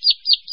Swiss, Swiss.